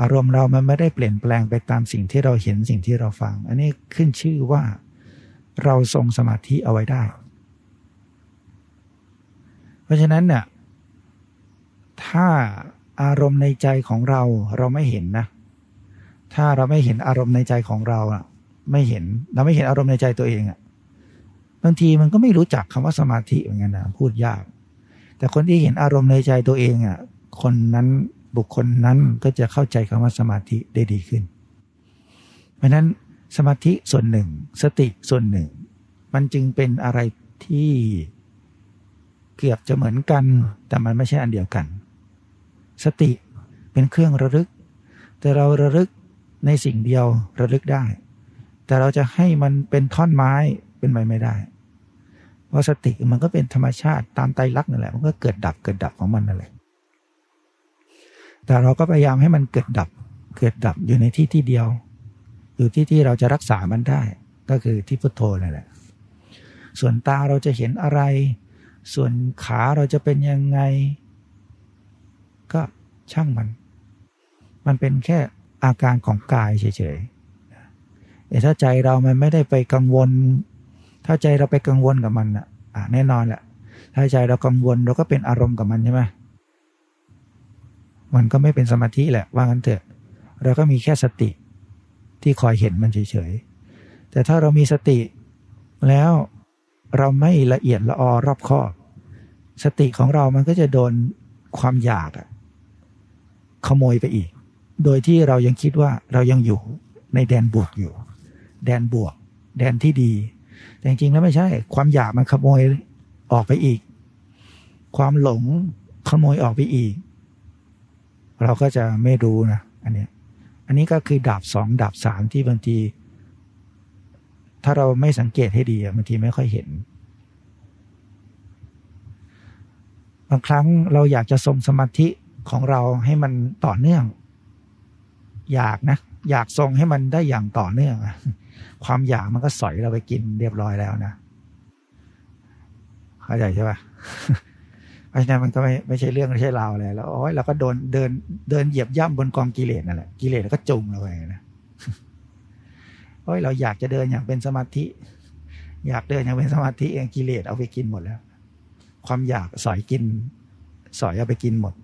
อารมณ์เรามันไม่ได้เปลี่ยนแปลงไปตามสิ่งที่เราเห็นสิ่งที่เราฟัง อันนี้ขึ้นชื่อว่าเราทรงสมาธิเอาไว้ได้ เพราะฉะนั้นเนี่ยถ้าอารมณ์ในใจของเราเราไม่เห็นนะ ถ้าเราไม่เห็นอารมณ์ในใจของเราอะไม่เห็นเราไม่เห็นอารมณ์ในใจตัวเองอะบางทีมันก็ไม่รู้จักคำว่าสมาธิเหมือนกันนะพูดยาก แต่คนที่เห็นอารมณ์ในใจตัวเองอะคนนั้น บุคคลนั้นก็จะเข้าใจคำว่าสมาธิได้ดีขึ้น เพราะนั้นสมาธิส่วนหนึ่ง สติส่วนหนึ่ง มันจึงเป็นอะไรที่เกือบจะเหมือนกัน แต่มันไม่ใช่อันเดียวกัน สติเป็นเครื่องระลึก แต่เราระลึกในสิ่งเดียวระลึกได้ แต่เราจะให้มันเป็นท่อนไม้เป็นไปไม่ได้ เพราะสติมันก็เป็นธรรมชาติตามไตรลักษณ์นั่นแหละ มันก็เกิดดับเกิดดับของมันนั่นแหละ แต่เราก็พยายามให้มันเกิดดับ เกิดดับอยู่ในที่ที่เดียว อยู่ที่ที่เราจะรักษามันได้ ก็คือที่พุทโธนั่นแหละ ส่วนตาเราจะเห็นอะไร ส่วนขาเราจะเป็นยังไง ก็ช่างมัน มันเป็นแค่อาการของกายเฉยๆแต่ถ้าใจเรามันไม่ได้ไปกังวล ถ้าใจเราไปกังวลกับมันอะแน่นอนแหละถ้าใจเรากังวลเราก็เป็นอารมณ์กับมันใช่ไหม มันก็ไม่เป็นสมาธิแหละว่างั้นเถอะ เราก็มีแค่สติที่คอยเห็นมันเฉยๆ แต่ถ้าเรามีสติแล้วเราไม่ละเอียดละออรอบคอบ สติของเรามันก็จะโดนความอยากขโมยไปอีก โดยที่เรายังคิดว่าเรายังอยู่ในแดนบวกอยู่ แดนบวก แดนที่ดี แต่จริงๆแล้วไม่ใช่ ความอยากมันขโมยออกไปอีก ความหลงขโมยออกไปอีก เราก็จะไม่รู้นะอันนี้อันนี้ก็คือดาบสองดาบสามที่บางที ถ้าเราไม่สังเกตให้ดีบางทีไม่ค่อยเห็น บางครั้งเราอยากจะทรงสมาธิของเราให้มันต่อเนื่อง อยากนะ อยากทรงให้มันได้อย่างต่อเนื่อง ความอยากมันก็สอยเราไปกินเรียบร้อยแล้วนะ เข้าใจใช่ปะ เพราะฉะนั้นมันก็ไม่ไม่ใช่เรื่องไม่ใช่ราวอะไรแล้วโอ้ยเราก็โดนเดินเดินเหยียบย่ำบนกองกิเลสนั่นแหละกิเลสก็จุงเราไปนะโอ้ยเราอยากจะเดินอย่างเป็นสมาธิ อยากเดินอย่างเป็นสมาธิเองกิเลสเอาไปกินหมดแล้ว ความอยากสอยกิน สอยเอาไปกินหมด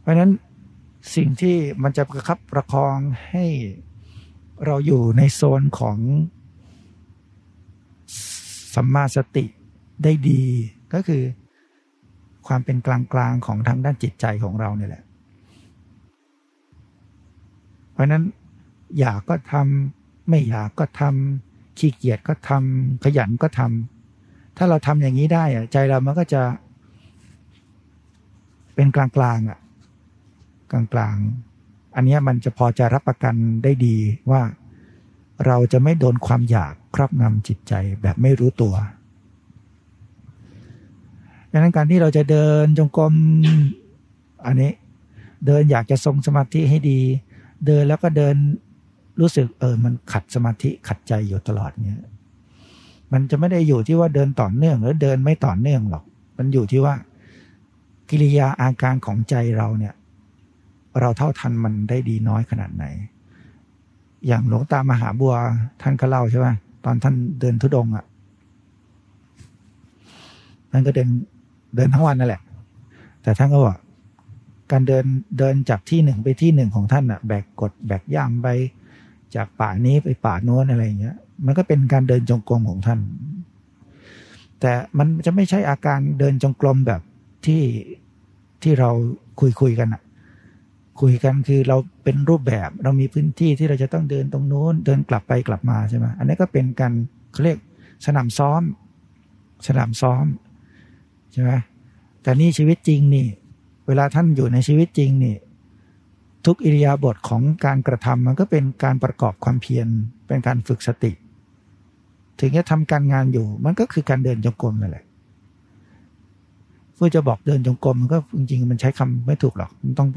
เพราะฉะนั้นสิ่งที่มันจะประคับประคองให้เราอยู่ในโซนของสัมมาสติ ได้ดีก็คือความเป็นกลางๆของทางด้านจิตใจของเราเนี่ยแหละ เพราะนั้นอยากก็ทำไม่อยากก็ทำขี้เกียจก็ทำขยันก็ทำถ้าเราทำอย่างนี้ได้อะใจเรามันก็จะเป็นกลางๆอะกลางๆ อันนี้มันจะพอจะรับประกันได้ดีว่า เราจะไม่โดนความอยากครอบงำจิตใจแบบไม่รู้ตัว ดังนั้นการที่เราจะเดินจงกรมอันนี้ เดินอยากจะทรงสมาธิให้ดี เดินแล้วก็เดินรู้สึกเออมันขัดสมาธิขัดใจอยู่ตลอดเนี่ยมันจะไม่ได้อยู่ที่ว่าเดินต่อเนื่องหรือเดินไม่ต่อเนื่องหรอก มันอยู่ที่ว่า กิริยาอาการของใจเราเนี่ย เราเท่าทันมันได้ดีน้อยขนาดไหน อย่างหลวงตามหาบัวท่านก็เล่าใช่ไหมตอนท่านเดินทุดงอะ่ะท่านก็เดิน เดินทั้งวันนั่นแหละ แต่ท่านก็บอกการเดินเดินจากที่หนึ่งไปที่หนึ่งของท่านอะแบกกดแบกย่ามไป จากป่านี้ไปป่าโน้นอะไรอย่างเงี้ย มันก็เป็นการเดินจงกรมของท่าน แต่มันจะไม่ใช่อาการเดินจงกรมแบบที่ที่เราคุยคุยกันอะคุยกันคือเราเป็นรูปแบบเรามีพื้นที่ที่เราจะต้องเดินตรงโน้น เดินกลับไปกลับมาใช่ไหมอันนี้ก็เป็นการเขาเรียกสนามซ้อม สนามซ้อม ใช่ไหมแต่นี่ชีวิตจริงนี่ เวลาท่านอยู่ในชีวิตจริงนี่ ทุกอิริยาบถของการกระทำมันก็เป็นการประกอบความเพียรเป็นการฝึกสติ ถึงจะทำการงานอยู่ มันก็คือการเดินจงกรมนั่นแหละเพื่อจะบอกเดินจงกรมมันก็จริงๆมันใช้คำไม่ถูกหรอกมันต้อง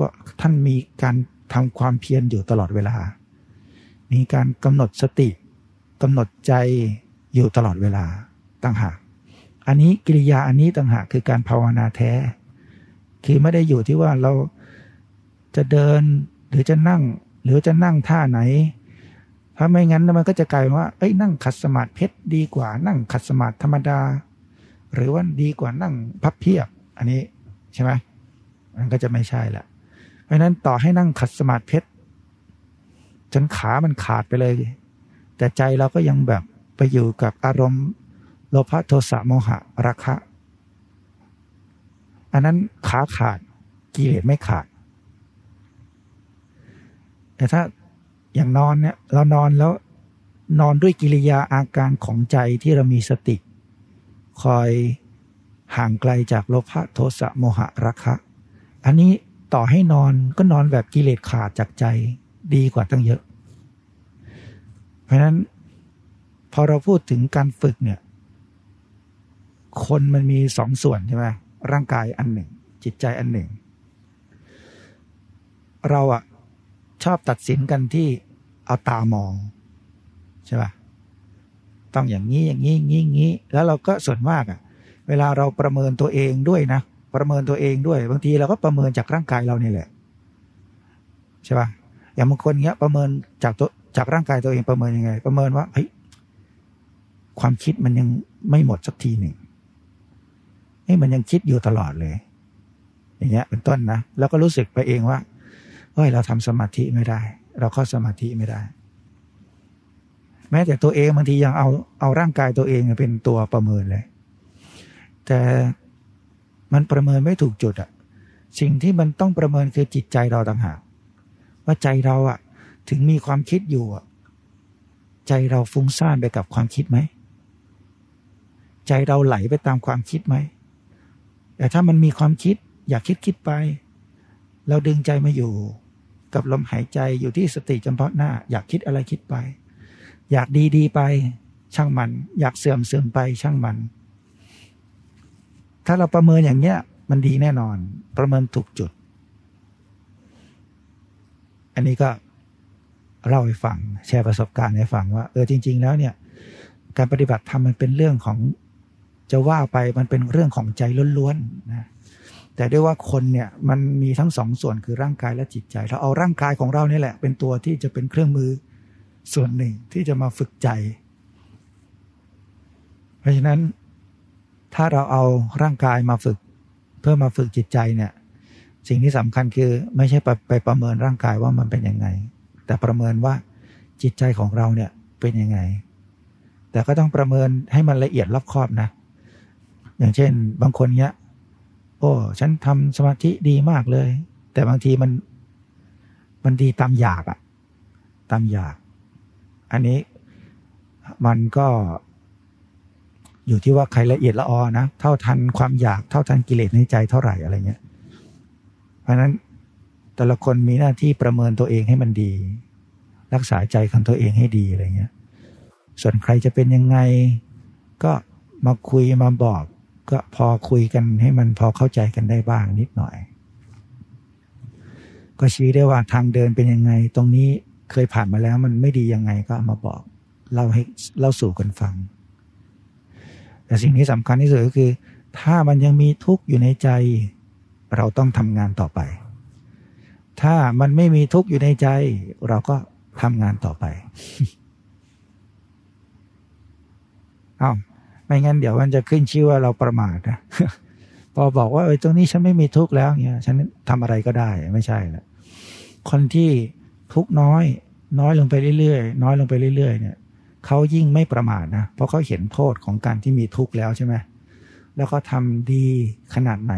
ท่านมีการทำความเพียรอยู่ตลอดเวลา มีการกำหนดสติกำหนดใจอยู่ตลอดเวลาต่างหาก อันนี้กิริยาอันนี้ต่างหากคือการภาวนาแท้ คือไม่ได้อยู่ที่ว่าเราจะเดินหรือจะนั่ง หรือจะนั่งท่าไหน ถ้าไม่งั้นมันก็จะกลายว่าเอ้ยนั่งขัดสมาธิเพชรดีกว่านั่งขัดสมาธิธรรมดา หรือว่าดีกว่านั่งพับเพียบ อันนี้ใช่ไหมมันก็จะไม่ใช่ละเพราะนั้นต่อให้นั่งขัดสมาธิเพชรจนขามันขาดไปเลย แต่ใจเราก็ยังแบบไปอยู่กับอารมณ์ โลภะโทสะโมหะราคะ อันนั้นขาขาดกิเลสไม่ขาด แต่ถ้าอย่างนอนเนี่ยเรานอนแล้วนอนด้วยกิริยาอาการของใจที่เรามีสติ คอยห่างไกลจากโลภะโทสะโมหะราคะ อันนี้ต่อให้นอนก็นอนแบบกิเลสขาดจากใจดีกว่าตั้งเยอะ เพราะฉะนั้นพอเราพูดถึงการฝึกเนี่ย คนมันมีสองส่วนใช่ไหมร่างกายอันหนึ่ง จิตใจอันหนึ่ง เราอะชอบตัดสินกันที่เอาตามองใช่ป่ะต้องอย่างนี้อย่างนี้งี้งี้แล้วเราก็ส่วนมากอะเวลาเราประเมินตัวเองด้วยนะประเมินตัวเองด้วย บางทีเราก็ประเมินจากร่างกายเราเนี่แหละใช่ป่ะอย่างบางคนเงี้ยประเมินจากตัวจากร่างกายตัวเองประเมินยังไง ประเมินว่าเฮ้ยความคิดมันยังไม่หมดสักทีหนึ่ง เฮ้มันยังคิดอยู่ตลอดเลย อย่างเงี้ย เป็นต้นนะแล้วก็รู้สึกไปเองว่าเฮ้ยเราทำสมาธิไม่ได้ เราเข้าสมาธิไม่ได้ แม้แต่ตัวเองบางทียังเอาเอาร่างกายตัวเองเป็นตัวประเมินเลย แต่มันประเมินไม่ถูกจุดอะสิ่งที่มันต้องประเมินคือจิตใจเราต่างหากว่าใจเราอะถึงมีความคิดอยู่อะใจเราฟุ้งซ่านไปกับความคิดไหม ใจเราไหลไปตามความคิดไหม แต่ถ้ามันมีความคิด อยากคิดคิดไป เราดึงใจมาอยู่ กับลมหายใจอยู่ที่สติจำเพาะหน้า อยากคิดอะไรคิดไป อยากดีดีไป ช่างมัน อยากเสื่อมเสื่อมไปช่างมัน ถ้าเราประเมินอย่างเนี้ย มันดีแน่นอน ประเมินถูกจุด อันนี้ก็เล่าให้ฟังแชร์ประสบการณ์ให้ฟังว่า เออจริง ๆ แล้วเนี่ย การปฏิบัติธรรมมันเป็นเรื่องของ จะว่าไปมันเป็นเรื่องของใจล้วนๆนะแต่ด้วยว่าคนเนี่ยมันมีทั้งสองส่วนคือร่างกายและจิตใจ เราเอาร่างกายของเรานี่แหละ เป็นตัวที่จะเป็นเครื่องมือส่วนหนึ่งที่จะมาฝึกใจ เพราะฉะนั้นถ้าเราเอาร่างกายมาฝึก เพื่อมาฝึกจิตใจเนี่ย สิ่งที่สำคัญคือไม่ใช่ไปไปประเมินร่างกายว่ามันเป็นยังไง แต่ประเมินว่าจิตใจของเราเนี่ยเป็นยังไง แต่ก็ต้องประเมินให้มันละเอียดรอบคอบนะ อย่างเช่น บางคนเนี้ย โอ้ ฉันทำสมาธิดีมากเลย แต่บางทีมันมันดีตามอยากอะตามอยาก อันนี้มันก็อยู่ที่ว่าใครละเอียดละออนะ เท่าทันความอยากเท่าทันกิเลสในใจเท่าไหร่อะไรเงี้ย เพราะนั้นแต่ละคนมีหน้าที่ประเมินตัวเองให้มันดี รักษาใจของตัวเองให้ดีอะไรเงี้ย ส่วนใครจะเป็นยังไง ก็มาคุยมาบอก ก็พอคุยกันให้มันพอเข้าใจกันได้บ้างนิดหน่อย ก็ชี้ได้ว่าทางเดินเป็นยังไง ตรงนี้เคยผ่านมาแล้วมันไม่ดียังไงก็มาบอกเล่าให้เล่าสู่กันฟัง แต่สิ่งที่สำคัญที่สุดก็คือ ถ้ามันยังมีทุกข์อยู่ในใจ เราต้องทำงานต่อไป ถ้ามันไม่มีทุกข์อยู่ในใจ เราก็ทำงานต่อไป อ้าว ไม่งั้นเดี๋ยวมันจะขึ้นชื่อว่าเราประมาทนะพอบอกว่าเออตรงนี้ฉันไม่มีทุกข์แล้วเนี่ยฉันทำอะไรก็ได้ไม่ใช่ละคนที่ทุกข์น้อย น้อยลงไปเรื่อยๆน้อยลงไปเรื่อยๆเนี่ยเขายิ่งไม่ประมาทนะเพราะเขาเห็นโทษของการที่มีทุกข์แล้วใช่ไหมแล้วก็ทำดีขนาดไหน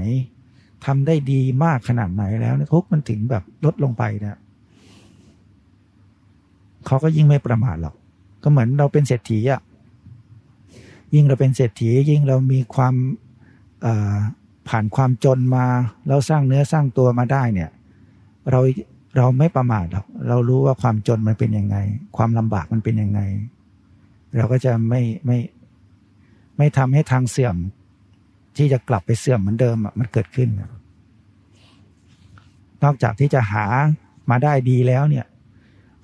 ทำได้ดีมากขนาดไหนแล้วทุกข์มันถึงแบบลดลงไปเนี่ยเขาก็ยิ่งไม่ประมาทหรอกก็เหมือนเราเป็นเศรษฐีอะ ยิ่งเราเป็นเศรษฐียิ่งเรามีความผ่านความจนมาเราสร้างเนื้อสร้างตัวมาได้เนี่ย เราเราไม่ประมาทหรอกเรารู้ว่าความจนมันเป็นยังไง ความลำบากมันเป็นยังไง เราก็จะไม่ไม่ไม่ทำให้ทางเสื่อม ที่จะกลับไปเสื่อมเหมือนเดิมมันเกิดขึ้น นอกจากที่จะหามาได้ดีแล้วเนี่ย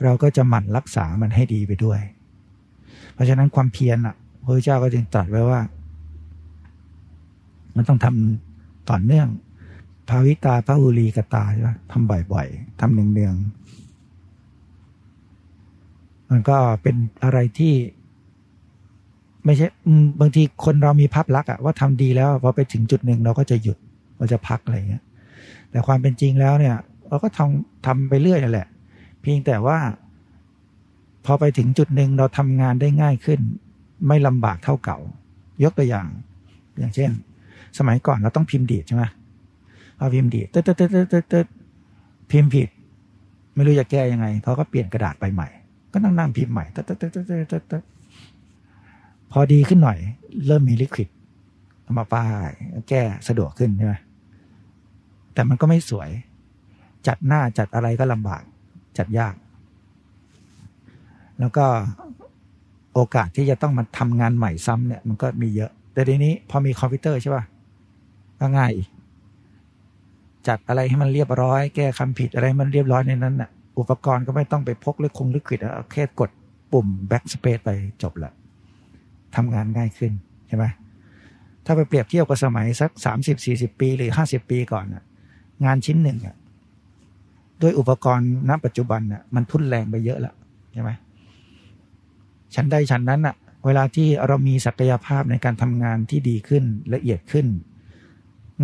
เราก็จะหมั่นรักษามันให้ดีไปด้วย เพราะฉะนั้นความเพียรอะ พระเจ้าก็จึงตรัสไว้ว่า มันต้องทำต่อเนื่อง ภาวิตาพระอุลีกตาใช่ไหมทำบ่อยๆทำเนืองๆมันก็เป็นอะไรที่ ไม่ใช่บางทีคนเรามีภาพลักษณ์อะว่าทำดีแล้วพอไปถึงจุดหนึ่งเราก็จะหยุดเราจะพักอะไรเงี้ย แต่ความเป็นจริงแล้วเนี่ย เราก็ทำทำไปเรื่อยนั่นแหละ เพียงแต่ว่า พอไปถึงจุดหนึ่งเราทำงานได้ง่ายขึ้น ไม่ลำบากเท่าเก่า ยกตัวอย่าง อย่างเช่น สมัยก่อนเราต้องพิมพ์ดีดใช่ไหมพอพิมพ์ดีดเต๊ดเต๊ดเต๊ดเต๊ดเต๊ดพิมพ์ผิด ไม่รู้จะแก้ยังไงเขาก็เปลี่ยนกระดาษไปใหม่ ก็นั่งนั่งพิมพ์ใหม่เต๊ดเต๊ดเต๊ดเต๊ดเต๊ดเต๊ดพอดีขึ้นหน่อย เริ่มมีลิควิดมาป้ายแก้สะดวกขึ้นใช่ไหมแต่มันก็ไม่สวย จัดหน้าจัดอะไรก็ลำบาก จัดยาก แล้วก็ โอกาสที่จะต้องมาทำงานใหม่ซ้ำเนี่ยมันก็มีเยอะ แต่ทีนี้พอมีคอมพิวเตอร์ใช่ป่ะก็ง่ายจัดอะไรให้มันเรียบร้อย แก้คำผิดอะไรมันเรียบร้อยในนั้นน่ะ อุปกรณ์ก็ไม่ต้องไปพกหรือคงลิควิดเอาแค่กดปุ่ม backspace ไปจบละทำงานง่ายขึ้นใช่ไหมถ้าไปเปรียบเทียบกับสมัยสักสามสิบสี่สิบปี หรือห้าสิบปีก่อนน่ะ งานชิ้นหนึ่งอะด้วยอุปกรณ์ณปัจจุบันน่ะมันทุนแรงไปเยอะแล้วใช่ไหม ชั้นใดชั้นนั้นอะเวลาที่เรามีศักยภาพในการทำงานที่ดีขึ้นละเอียดขึ้น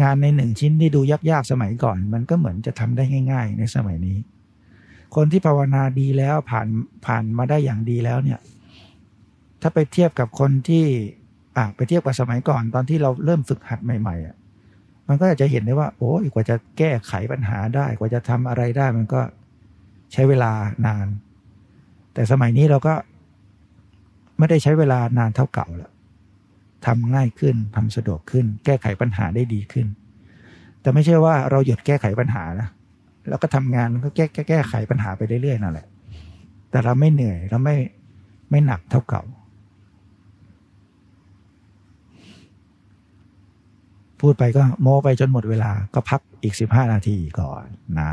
งานในหนึ่งชิ้นที่ดูยากๆสมัยก่อน มันก็เหมือนจะทำได้ง่าย ๆ ในสมัยนี้ คนที่ภาวนาดีแล้วผ่านผ่านมาได้อย่างดีแล้วเนี่ย ถ้าไปเทียบกับคนที่อะไปเทียบกับสมัยก่อนตอนที่เราเริ่มฝึกหัดใหม่ๆอะมันก็อาจจะเห็นได้ว่าโอ้ยกว่าจะแก้ไขปัญหาได้ กว่าจะทำอะไรได้มันก็ใช้เวลานาน แต่สมัยนี้เราก็ ไม่ได้ใช้เวลานานเท่าเก่าแล้วทำง่ายขึ้นทำสะดวกขึ้น แก้ไขปัญหาได้ดีขึ้น แต่ไม่ใช่ว่าเราหยุดแก้ไขปัญหานะแล้วก็ทำงานก็แก้แก้แก้ไขปัญหาไปเรื่อยๆนั่นแหละ แต่เราไม่เหนื่อยเราไม่ไม่หนักเท่าเก่า พูดไปก็โม้ไปจนหมดเวลาก็พักอีกสิบห้านาทีก่อนนะ